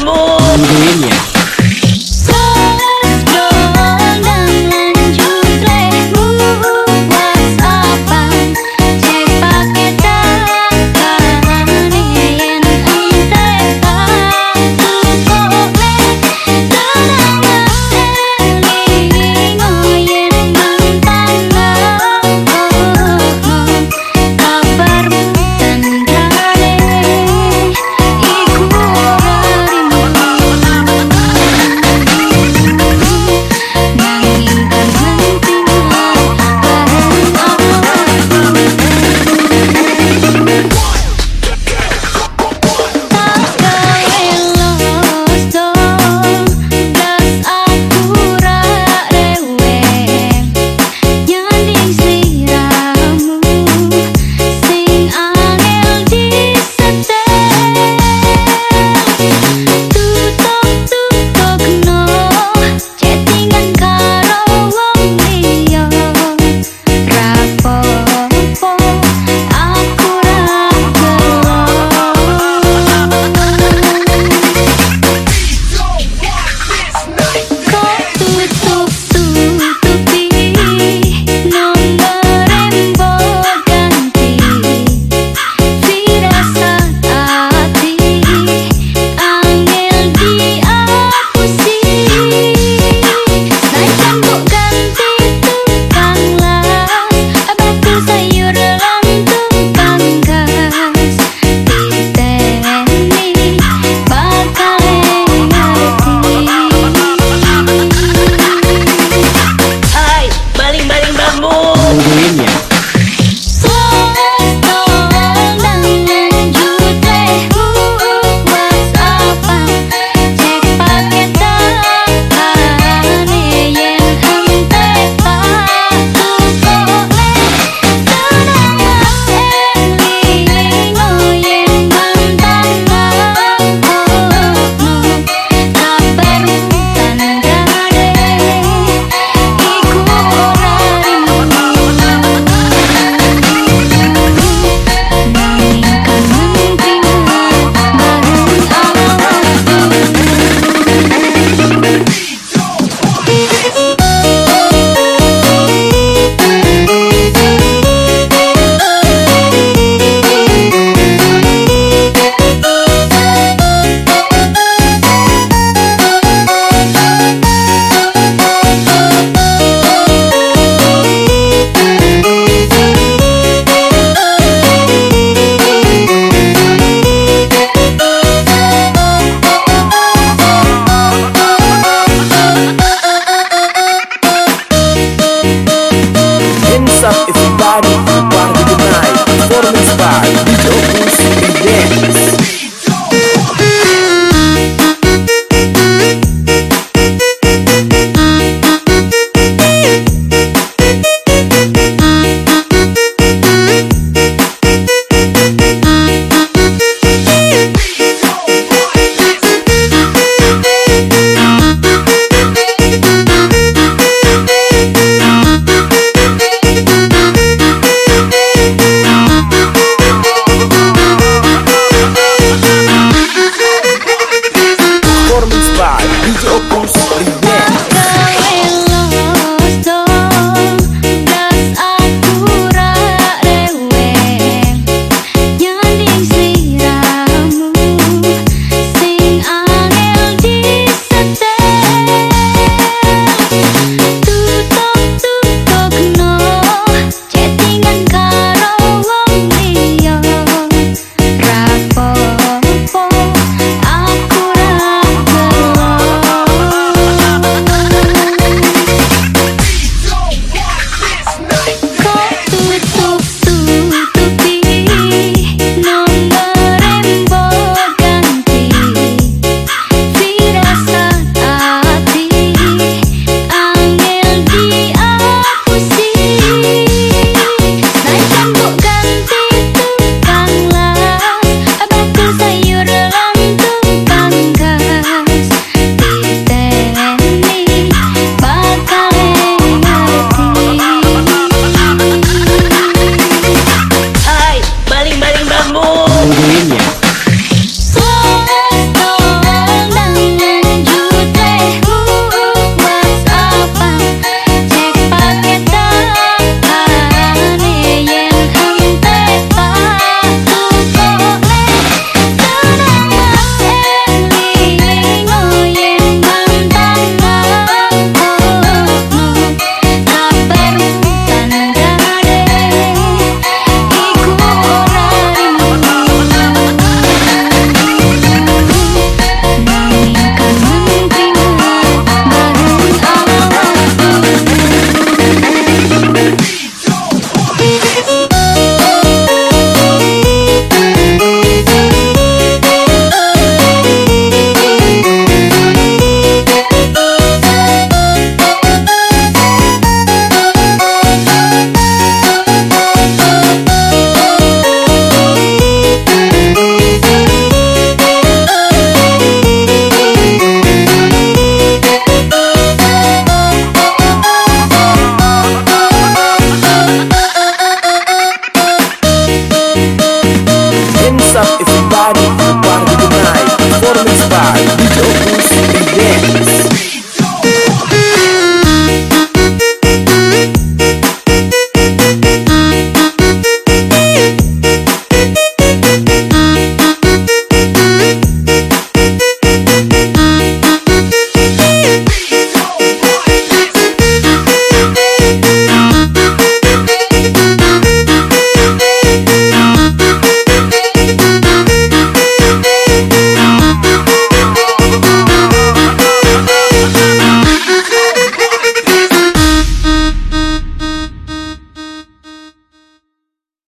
Tungguin